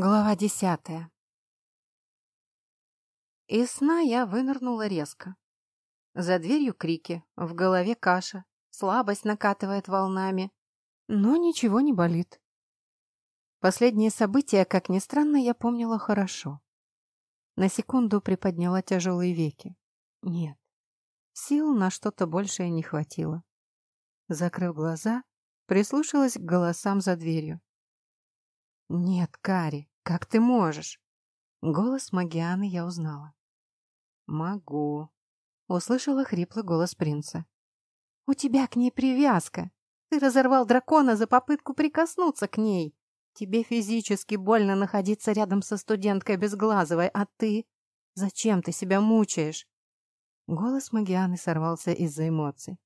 Глава десятая Из сна я вынырнула резко. За дверью крики, в голове каша, слабость накатывает волнами, но ничего не болит. Последние события, как ни странно, я помнила хорошо. На секунду приподняла тяжелые веки. Нет, сил на что-то большее не хватило. Закрыв глаза, прислушалась к голосам за дверью. «Нет, Кари, как ты можешь?» Голос Магианы я узнала. «Могу», — услышала хриплый голос принца. «У тебя к ней привязка. Ты разорвал дракона за попытку прикоснуться к ней. Тебе физически больно находиться рядом со студенткой Безглазовой, а ты... Зачем ты себя мучаешь?» Голос Магианы сорвался из-за эмоций.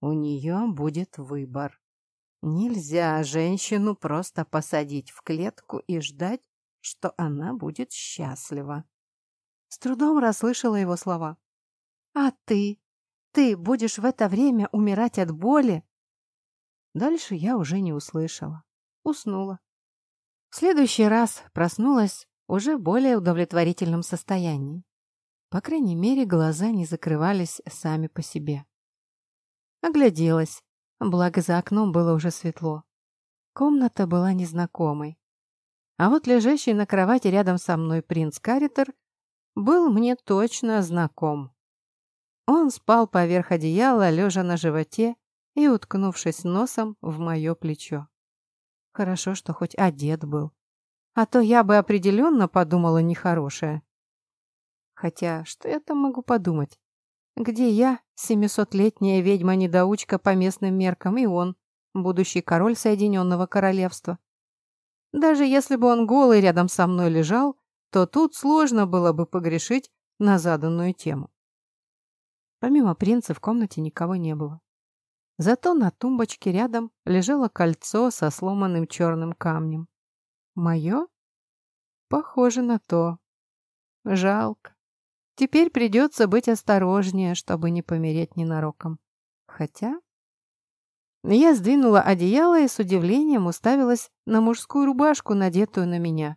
«У нее будет выбор», Нельзя женщину просто посадить в клетку и ждать, что она будет счастлива. С трудом расслышала его слова. «А ты? Ты будешь в это время умирать от боли?» Дальше я уже не услышала. Уснула. В следующий раз проснулась уже в более удовлетворительном состоянии. По крайней мере, глаза не закрывались сами по себе. Огляделась. Благо, за окном было уже светло. Комната была незнакомой. А вот лежащий на кровати рядом со мной принц Каритер был мне точно знаком. Он спал поверх одеяла, лежа на животе и уткнувшись носом в мое плечо. Хорошо, что хоть одет был. А то я бы определенно подумала нехорошее. Хотя, что я там могу подумать? Где я, семисотлетняя ведьма-недоучка по местным меркам, и он, будущий король Соединенного Королевства? Даже если бы он голый рядом со мной лежал, то тут сложно было бы погрешить на заданную тему. Помимо принца в комнате никого не было. Зато на тумбочке рядом лежало кольцо со сломанным черным камнем. Мое? Похоже на то. Жалко. Теперь придется быть осторожнее, чтобы не помереть ненароком. Хотя... Я сдвинула одеяло и с удивлением уставилась на мужскую рубашку, надетую на меня.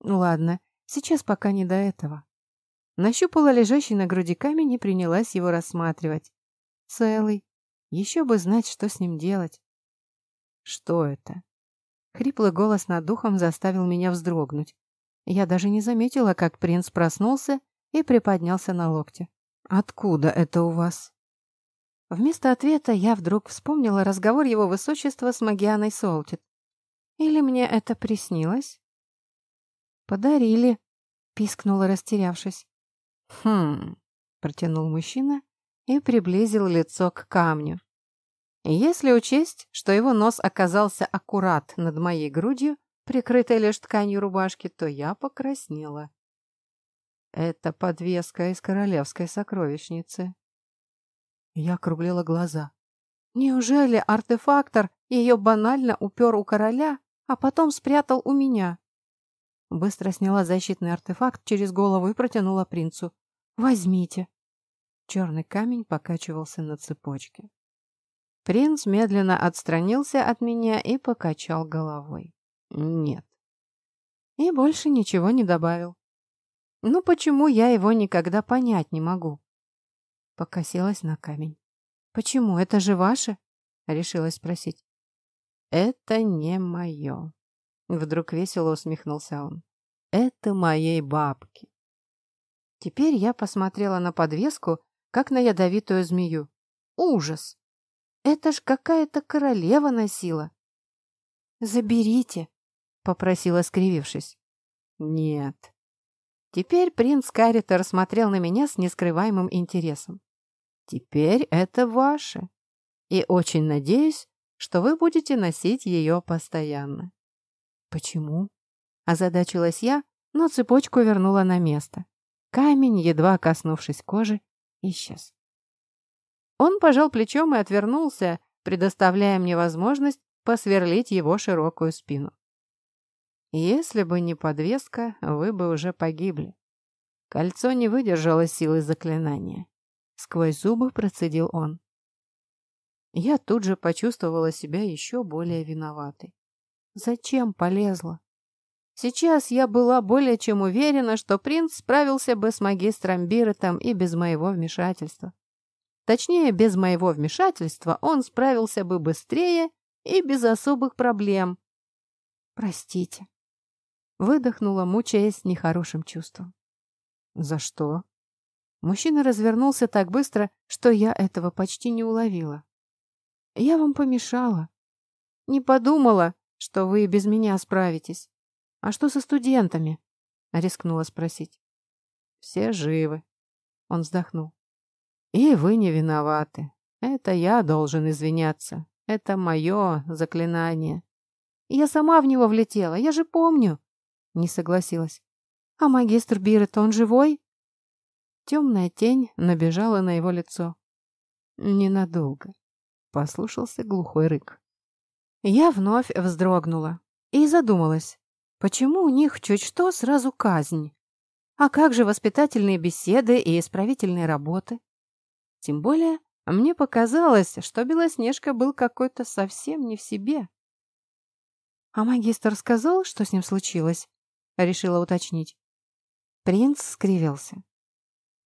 Ну ладно, сейчас пока не до этого. Нащупала лежащий на груди камень и принялась его рассматривать. Целый. Еще бы знать, что с ним делать. Что это? Хриплый голос над духом заставил меня вздрогнуть. Я даже не заметила, как принц проснулся и приподнялся на локте. «Откуда это у вас?» Вместо ответа я вдруг вспомнила разговор его высочества с Магианой Солтит. Или мне это приснилось? «Подарили», — пискнула, растерявшись. «Хм», — протянул мужчина и приблизил лицо к камню. Если учесть, что его нос оказался аккурат над моей грудью, прикрытой лишь тканью рубашки, то я покраснела. Это подвеска из королевской сокровищницы. Я округлила глаза. Неужели артефактор ее банально упер у короля, а потом спрятал у меня? Быстро сняла защитный артефакт через голову и протянула принцу. «Возьмите». Черный камень покачивался на цепочке. Принц медленно отстранился от меня и покачал головой. «Нет». И больше ничего не добавил. Ну почему я его никогда понять не могу? Покосилась на камень. Почему? Это же ваше? Решилась спросить. Это не мое. Вдруг весело усмехнулся он. Это моей бабки. Теперь я посмотрела на подвеску, как на ядовитую змею. Ужас! Это ж какая-то королева носила. «Заберите», — попросила, скривившись. «Нет», Теперь принц Каритер смотрел на меня с нескрываемым интересом. «Теперь это ваше, и очень надеюсь, что вы будете носить ее постоянно». «Почему?» – озадачилась я, но цепочку вернула на место. Камень, едва коснувшись кожи, исчез. Он пожал плечом и отвернулся, предоставляя мне возможность посверлить его широкую спину. Если бы не подвеска, вы бы уже погибли. Кольцо не выдержало силы заклинания. Сквозь зубы процедил он. Я тут же почувствовала себя еще более виноватой. Зачем полезла? Сейчас я была более чем уверена, что принц справился бы с магистром Биротом и без моего вмешательства. Точнее, без моего вмешательства он справился бы быстрее и без особых проблем. Простите. Выдохнула, мучаясь нехорошим чувством. За что? Мужчина развернулся так быстро, что я этого почти не уловила. Я вам помешала. Не подумала, что вы без меня справитесь. «А что со студентами?» — рискнула спросить. «Все живы», — он вздохнул. «И вы не виноваты. Это я должен извиняться. Это мое заклинание. Я сама в него влетела, я же помню», — не согласилась. «А магистр Бирет, он живой?» Темная тень набежала на его лицо. «Ненадолго», — послушался глухой рык. Я вновь вздрогнула и задумалась, Почему у них чуть что сразу казнь? А как же воспитательные беседы и исправительные работы? Тем более, мне показалось, что Белоснежка был какой-то совсем не в себе. А магистр сказал, что с ним случилось? Решила уточнить. Принц скривился.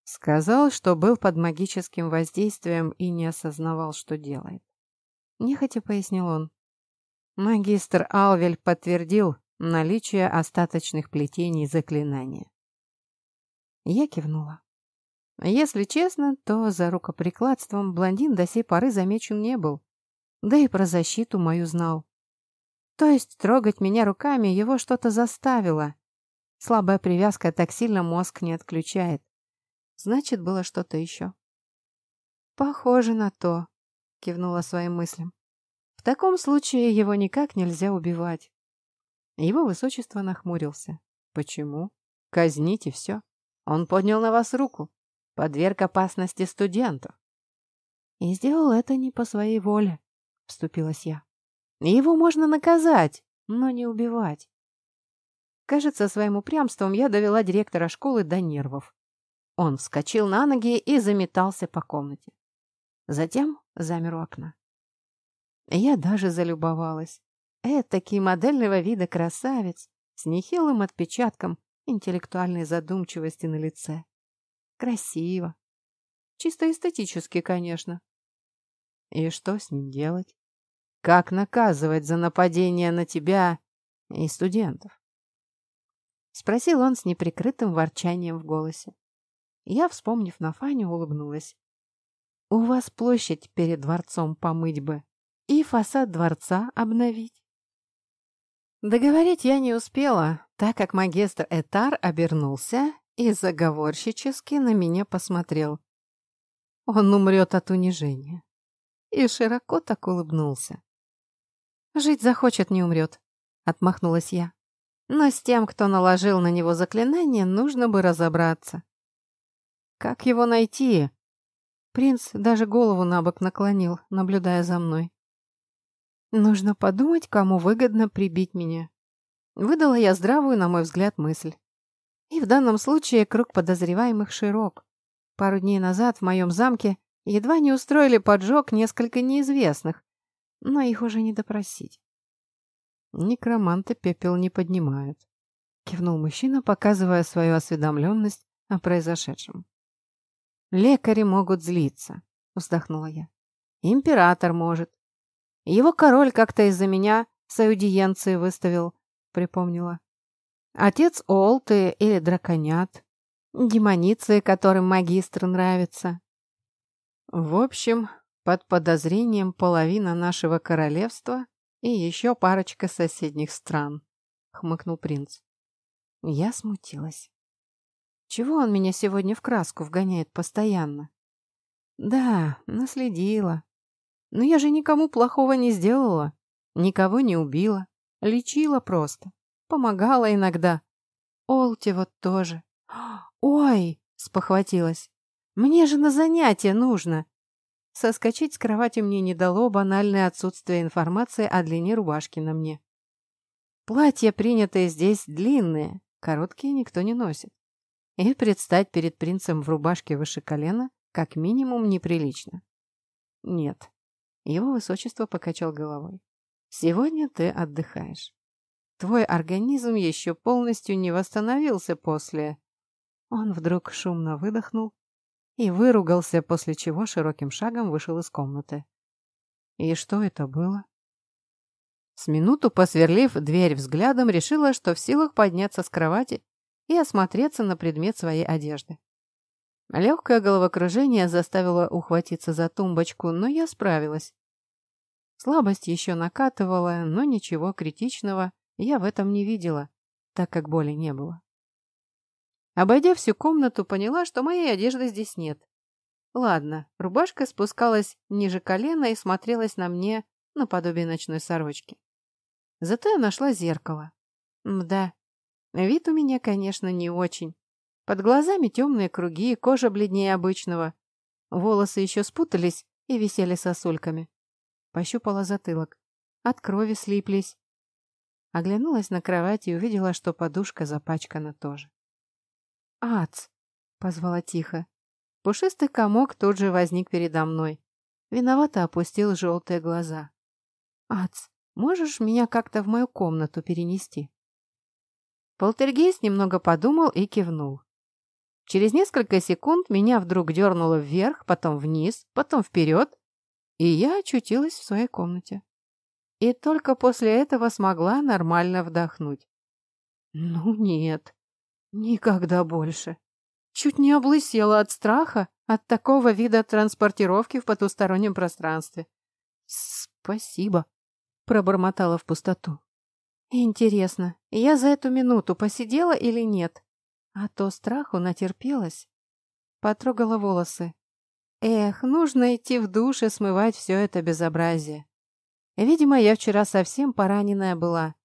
Сказал, что был под магическим воздействием и не осознавал, что делает. Нехотя пояснил он. Магистр Алвель подтвердил, наличие остаточных плетений заклинания. Я кивнула. Если честно, то за рукоприкладством блондин до сей поры замечен не был, да и про защиту мою знал. То есть трогать меня руками его что-то заставило. Слабая привязка так сильно мозг не отключает. Значит, было что-то еще. «Похоже на то», — кивнула своим мыслям. «В таком случае его никак нельзя убивать. Его высочество нахмурился. «Почему? Казните все. Он поднял на вас руку. Подверг опасности студенту». «И сделал это не по своей воле», — вступилась я. «Его можно наказать, но не убивать». Кажется, своим упрямством я довела директора школы до нервов. Он вскочил на ноги и заметался по комнате. Затем замер у окна. Я даже залюбовалась. Этакий модельного вида красавец с нехилым отпечатком интеллектуальной задумчивости на лице. Красиво. Чисто эстетически, конечно. И что с ним делать? Как наказывать за нападение на тебя и студентов? Спросил он с неприкрытым ворчанием в голосе. Я, вспомнив на Фаню, улыбнулась. «У вас площадь перед дворцом помыть бы и фасад дворца обновить». Договорить я не успела, так как магистр Этар обернулся и заговорщически на меня посмотрел. Он умрет от унижения. И широко так улыбнулся. «Жить захочет, не умрет», — отмахнулась я. «Но с тем, кто наложил на него заклинание, нужно бы разобраться». «Как его найти?» Принц даже голову на бок наклонил, наблюдая за мной. Нужно подумать, кому выгодно прибить меня. Выдала я здравую, на мой взгляд, мысль. И в данном случае круг подозреваемых широк. Пару дней назад в моем замке едва не устроили поджог несколько неизвестных, но их уже не допросить. Некроманты пепел не поднимают. Кивнул мужчина, показывая свою осведомленность о произошедшем. «Лекари могут злиться», — вздохнула я. «Император может. Его король как-то из-за меня с аудиенции выставил, припомнила. Отец Олты или драконят. Демоницы, которым магистр нравится. В общем, под подозрением половина нашего королевства и еще парочка соседних стран, хмыкнул принц. Я смутилась. Чего он меня сегодня в краску вгоняет постоянно? Да, наследила. Но я же никому плохого не сделала, никого не убила, лечила просто, помогала иногда. Олте вот тоже. Ой, спохватилась. Мне же на занятие нужно. Соскочить с кровати мне не дало банальное отсутствие информации о длине рубашки на мне. Платья, принятые здесь, длинные, короткие никто не носит. И предстать перед принцем в рубашке выше колена как минимум неприлично. Нет, его высочество покачал головой. «Сегодня ты отдыхаешь. твой организм еще полностью не восстановился после...» Он вдруг шумно выдохнул и выругался, после чего широким шагом вышел из комнаты. И что это было? С минуту посверлив дверь взглядом, решила, что в силах подняться с кровати и осмотреться на предмет своей одежды. Легкое головокружение заставило ухватиться за тумбочку, но я справилась. Слабость еще накатывала, но ничего критичного я в этом не видела, так как боли не было. Обойдя всю комнату, поняла, что моей одежды здесь нет. Ладно, рубашка спускалась ниже колена и смотрелась на мне наподобие ночной сорочки. Зато я нашла зеркало. Мда, вид у меня, конечно, не очень. Под глазами темные круги, кожа бледнее обычного. Волосы еще спутались и висели сосульками. Пощупала затылок. От крови слиплись. Оглянулась на кровать и увидела, что подушка запачкана тоже. «Ац!» — позвала тихо. Пушистый комок тут же возник передо мной. Виновато опустил желтые глаза. «Ац, можешь меня как-то в мою комнату перенести?» Полтергейст немного подумал и кивнул. Через несколько секунд меня вдруг дернуло вверх, потом вниз, потом вперед, и я очутилась в своей комнате. И только после этого смогла нормально вдохнуть. Ну нет, никогда больше. Чуть не облысела от страха от такого вида транспортировки в потустороннем пространстве. «Спасибо», — пробормотала в пустоту. «Интересно, я за эту минуту посидела или нет? А то страху натерпелась». Потрогала волосы. Эх, нужно идти в душ и смывать все это безобразие. Видимо, я вчера совсем пораненная была.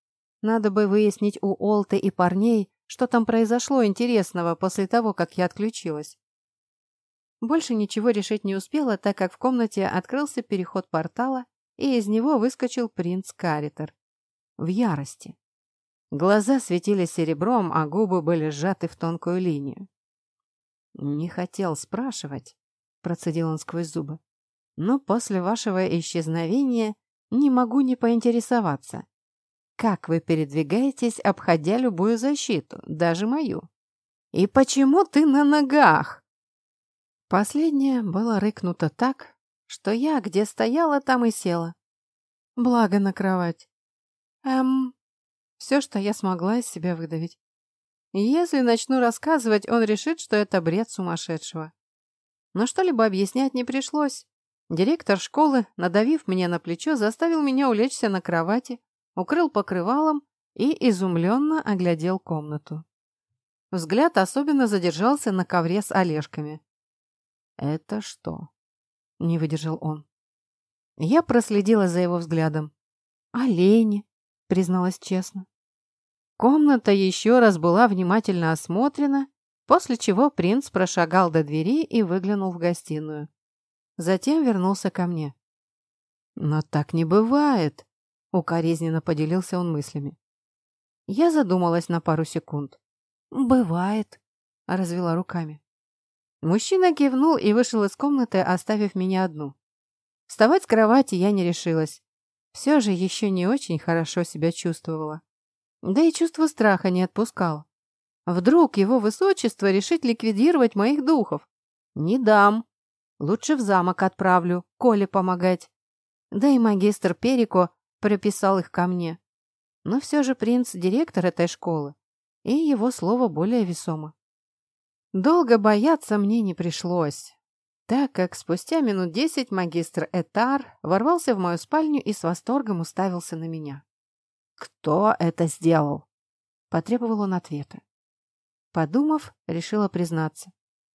Надо бы выяснить у Олты и парней, что там произошло интересного после того, как я отключилась? Больше ничего решить не успела, так как в комнате открылся переход портала, и из него выскочил принц Каритер. В ярости. Глаза светились серебром, а губы были сжаты в тонкую линию. «Не хотел спрашивать», — процедил он сквозь зубы. «Но после вашего исчезновения не могу не поинтересоваться. Как вы передвигаетесь, обходя любую защиту, даже мою? И почему ты на ногах? Последнее было рыкнуто так, что я где стояла, там и села. Благо на кровать. Эм, все, что я смогла из себя выдавить. Если начну рассказывать, он решит, что это бред сумасшедшего. Но что-либо объяснять не пришлось. Директор школы, надавив мне на плечо, заставил меня улечься на кровати, укрыл покрывалом и изумленно оглядел комнату. Взгляд особенно задержался на ковре с олежками. «Это что?» — не выдержал он. Я проследила за его взглядом. «Олени», — призналась честно. Комната еще раз была внимательно осмотрена, после чего принц прошагал до двери и выглянул в гостиную. Затем вернулся ко мне. «Но так не бывает», Укоризненно поделился он мыслями. Я задумалась на пару секунд. «Бывает», — развела руками. Мужчина кивнул и вышел из комнаты, оставив меня одну. Вставать с кровати я не решилась. Все же еще не очень хорошо себя чувствовала. Да и чувство страха не отпускало. Вдруг его высочество решит ликвидировать моих духов? Не дам. Лучше в замок отправлю, Коле помогать. Да и магистр Перико приписал их ко мне. Но все же принц – директор этой школы, и его слово более весомо. Долго бояться мне не пришлось, так как спустя минут десять магистр Этар ворвался в мою спальню и с восторгом уставился на меня. «Кто это сделал?» – потребовал он ответа. Подумав, решила признаться.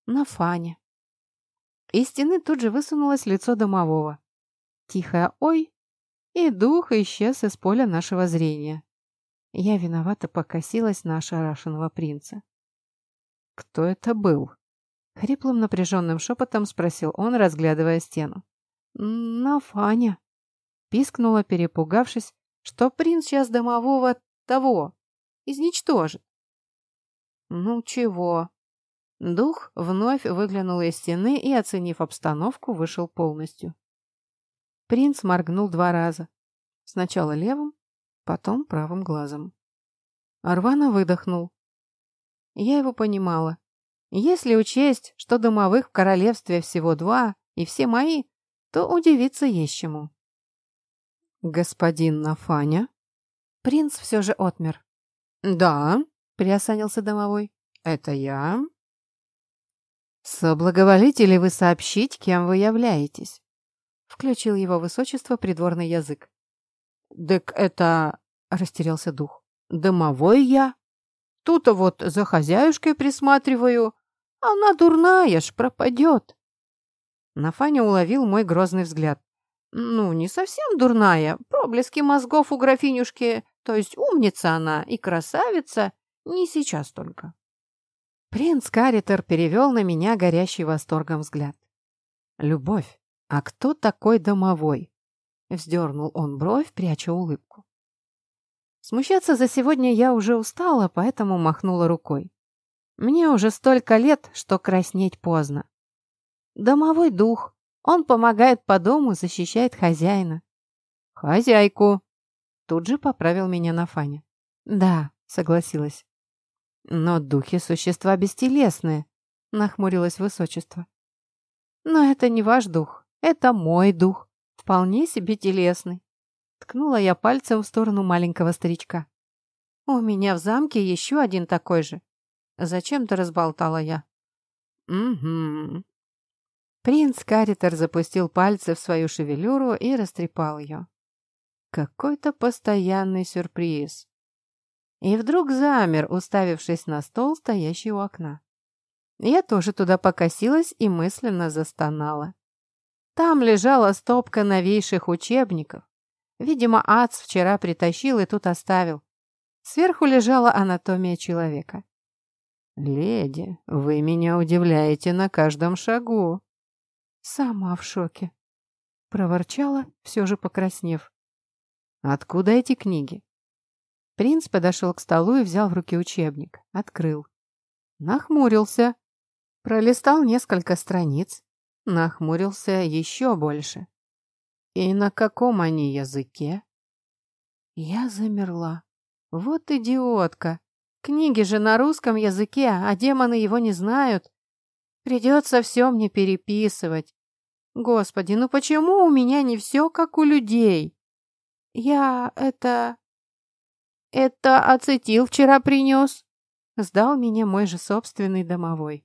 «На Фане». Из стены тут же высунулось лицо домового. Тихое «Ой» и дух исчез из поля нашего зрения. Я виновато покосилась на ошарашенного принца. «Кто это был?» — хриплым напряженным шепотом спросил он, разглядывая стену. «На Фаня», — пискнула, перепугавшись, что принц сейчас домового того изничтожит. «Ну чего?» Дух вновь выглянул из стены и, оценив обстановку, вышел полностью. Принц моргнул два раза. Сначала левым, потом правым глазом. Арвана выдохнул. Я его понимала. Если учесть, что домовых в королевстве всего два, и все мои, то удивиться есть чему. «Господин Нафаня?» Принц все же отмер. «Да», — приосанился домовой, — «это я». «Соблаговолите ли вы сообщить, кем вы являетесь?» Включил его высочество придворный язык. «Так это...» — растерялся дух. «Домовой я. Тут вот за хозяюшкой присматриваю. Она дурная ж, пропадет». Нафаня уловил мой грозный взгляд. Ну, не совсем дурная. Проблески мозгов у графинюшки, то есть умница она и красавица, не сейчас только. Принц Каритер перевел на меня горящий восторгом взгляд. «Любовь, а кто такой домовой?» Вздернул он бровь, пряча улыбку. Смущаться за сегодня я уже устала, поэтому махнула рукой. Мне уже столько лет, что краснеть поздно. Домовой дух, он помогает по дому, защищает хозяина. Хозяйку. Тут же поправил меня на Фаня. Да, согласилась. Но духи существа бестелесные, нахмурилось высочество. Но это не ваш дух, это мой дух, вполне себе телесный. Ткнула я пальцем в сторону маленького старичка. У меня в замке еще один такой же. Зачем-то разболтала я. Угу, Принц Каритер запустил пальцы в свою шевелюру и растрепал ее. Какой-то постоянный сюрприз. И вдруг замер, уставившись на стол, стоящий у окна. Я тоже туда покосилась и мысленно застонала. Там лежала стопка новейших учебников. Видимо, Ац вчера притащил и тут оставил. Сверху лежала анатомия человека. «Леди, вы меня удивляете на каждом шагу», Сама в шоке. Проворчала, все же покраснев. Откуда эти книги? Принц подошел к столу и взял в руки учебник. Открыл. Нахмурился. Пролистал несколько страниц. Нахмурился еще больше. И на каком они языке? Я замерла. Вот идиотка. Книги же на русском языке, а демоны его не знают. Придется все мне переписывать. Господи, ну почему у меня не все как у людей? Я это... Это ацетил вчера принес. Сдал меня мой же собственный домовой.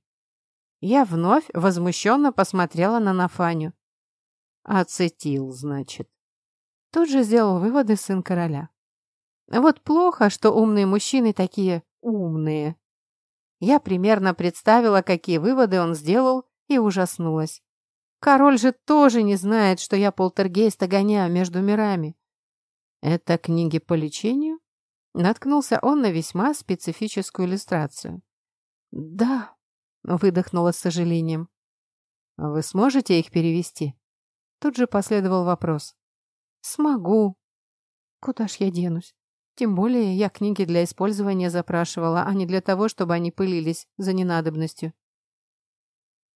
Я вновь возмущенно посмотрела на Нафаню. Ацетил, значит. Тут же сделал выводы сын короля. Вот плохо, что умные мужчины такие умные. Я примерно представила, какие выводы он сделал, и ужаснулась. Король же тоже не знает, что я полтергейста гоняю между мирами. Это книги по лечению? Наткнулся он на весьма специфическую иллюстрацию. Да, выдохнула с сожалением. Вы сможете их перевести? Тут же последовал вопрос. Смогу. Куда ж я денусь? Тем более я книги для использования запрашивала, а не для того, чтобы они пылились за ненадобностью.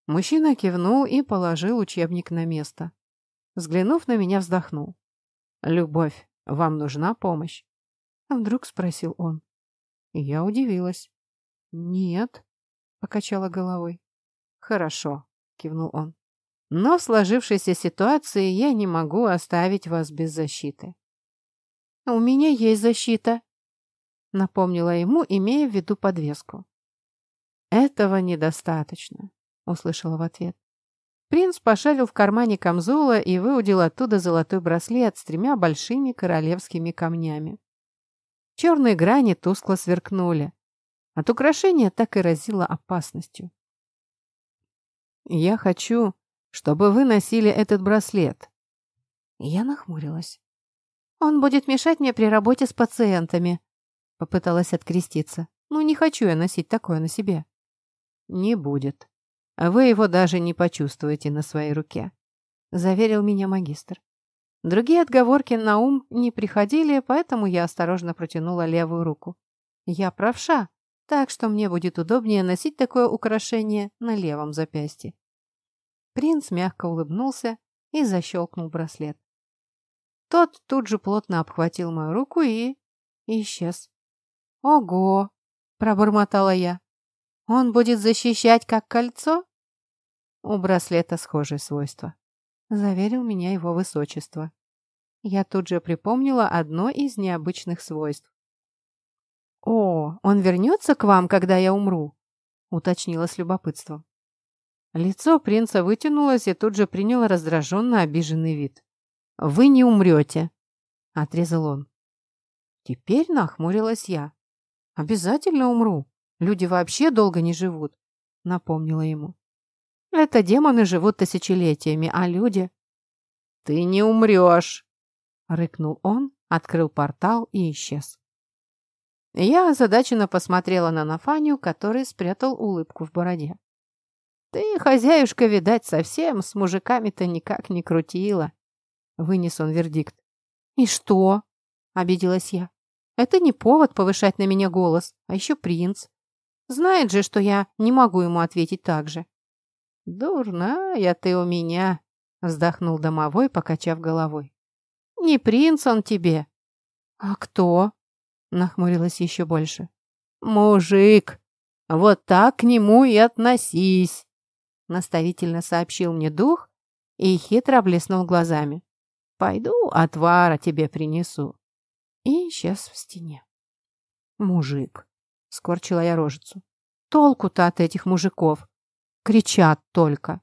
Мужчина кивнул и положил учебник на место. Взглянув на меня, вздохнул. «Любовь, вам нужна помощь?» Вдруг спросил он. Я удивилась. «Нет», — покачала головой. «Хорошо», — кивнул он. «Но в сложившейся ситуации я не могу оставить вас без защиты. «У меня есть защита», — напомнила ему, имея в виду подвеску. «Этого недостаточно», — услышала в ответ. Принц пошарил в кармане камзола и выудил оттуда золотой браслет с тремя большими королевскими камнями. Черные грани тускло сверкнули. От украшения так и разило опасностью. «Я хочу, чтобы вы носили этот браслет». Я нахмурилась. «Он будет мешать мне при работе с пациентами», — попыталась откреститься. «Ну, не хочу я носить такое на себе». «Не будет. Вы его даже не почувствуете на своей руке», — заверил меня магистр. Другие отговорки на ум не приходили, поэтому я осторожно протянула левую руку. Я правша, так что мне будет удобнее носить такое украшение на левом запястье. Принц мягко улыбнулся и защелкнул браслет. Тот тут же плотно обхватил мою руку и... исчез. Ого! Пробормотала я. Он будет защищать как кольцо? У браслета схожие свойства. Заверил меня его высочество. Я тут же припомнила одно из необычных свойств. «О, он вернется к вам, когда я умру?» уточнила с любопытством. Лицо принца вытянулось и тут же приняло раздраженно обиженный вид. «Вы не умрете!» — отрезал он. Теперь нахмурилась я. «Обязательно умру. Люди вообще долго не живут», — напомнила ему. «Это демоны живут тысячелетиями, а люди...» «Ты не умрешь!» — рыкнул он, открыл портал и исчез. Я озадаченно посмотрела на Нафанию, который спрятал улыбку в бороде. «Ты, хозяюшка, видать, совсем с мужиками-то никак не крутила», — вынес он вердикт. «И что?» — обиделась я. «Это не повод повышать на меня голос, а еще принц. Знает же, что я не могу ему ответить так же». «Дурная ты у меня», — вздохнул домовой, покачав головой. «Не принц он тебе». «А кто?» Нахмурилась еще больше. «Мужик! Вот так к нему и относись!» Наставительно сообщил мне дух и хитро блеснул глазами. «Пойду отвара тебе принесу». И исчез в стене. «Мужик!» — скорчила я рожицу. «Толку-то от этих мужиков! Кричат только!»